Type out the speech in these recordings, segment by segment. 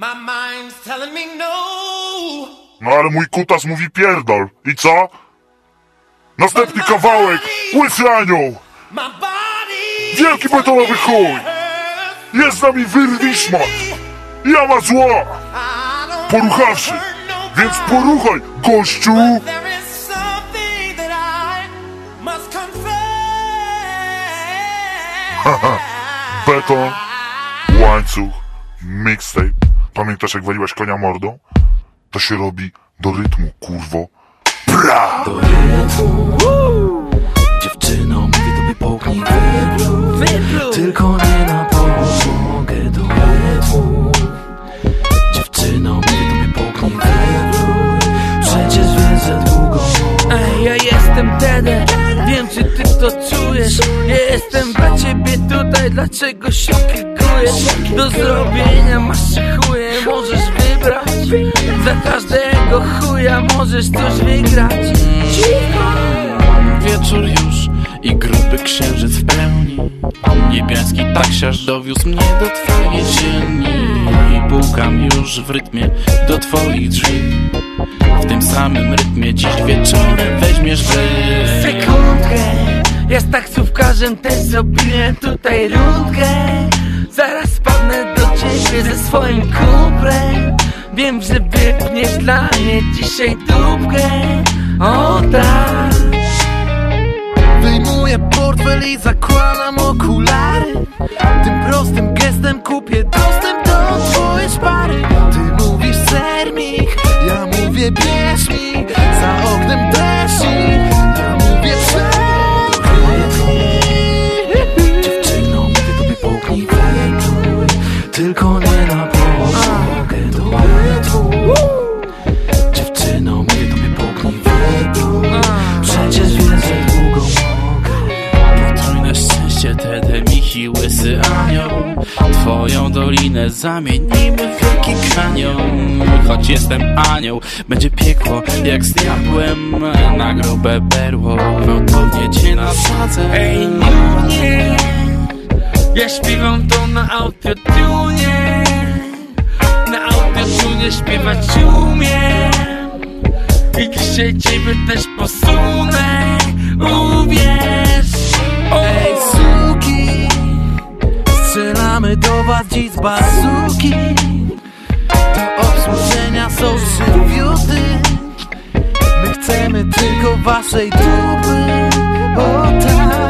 My mind's telling me no. No ale mój kutas mówi pierdol. I co? Następny kawałek. Łysy anioł. Wielki betonowy chuj. Jest z nami wyrwiszmat. Ja ma zła. Poruchawszy. Więc poruchaj, gościu. Confess. Beton, łańcuch, mixtape. Pamiętasz jak waliłaś konia mordą? To się robi do rytmu, kurwo. Pra! do rytmu. Dziewczyno, mówię tobie połknij wybluj Tylko nie na podłogę do rytmu. Dziewczyno, mówię tobie połknij wybluj Przecież wiesz, że długo Ej, ja jestem Dede, wiem czy ty to czujesz. Ja jestem dla ciebie tutaj, dlaczego się klikujesz Do zrobienia masz chuje, chuja możesz coś wygrać. Wieczór już i gruby księżyc w pełni. Niebiański taksiarz dowiózł mnie do twojej ziemi. I pukam już w rytmie do twoich drzwi. W tym samym rytmie dziś wieczorem weźmiesz wy. Sekundkę, ja z taksówkarzem też zrobiłem tutaj rundkę. Zaraz padnę do ciebie ze swoim kumplem Wiem, że wypniesz dla mnie dzisiaj dupkę. O tak. Wyjmuję portfel i zakładam Michi, łysy anioł. Twoją dolinę zamienimy w wielki kanion. Choć jestem anioł, będzie piekło jak z diabłem. Na grobę berło, gwałtownie cię nasadzę. Ej, nie, ja śpiewam to na autotune Na autotune śpiewać umiem. I dzisiaj ciebie też posunę, dziś z bazuki. Do obsłużenia są żywiuty. My chcemy tylko waszej dupy O tak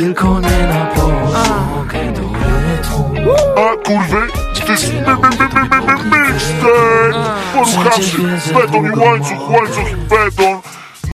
Tylko nie na podłogę do rytmu A kurwy, to jest my, my, my, my, my, my, mixtape. Poruchawszy, beton i łańcuch, łańcuch i beton.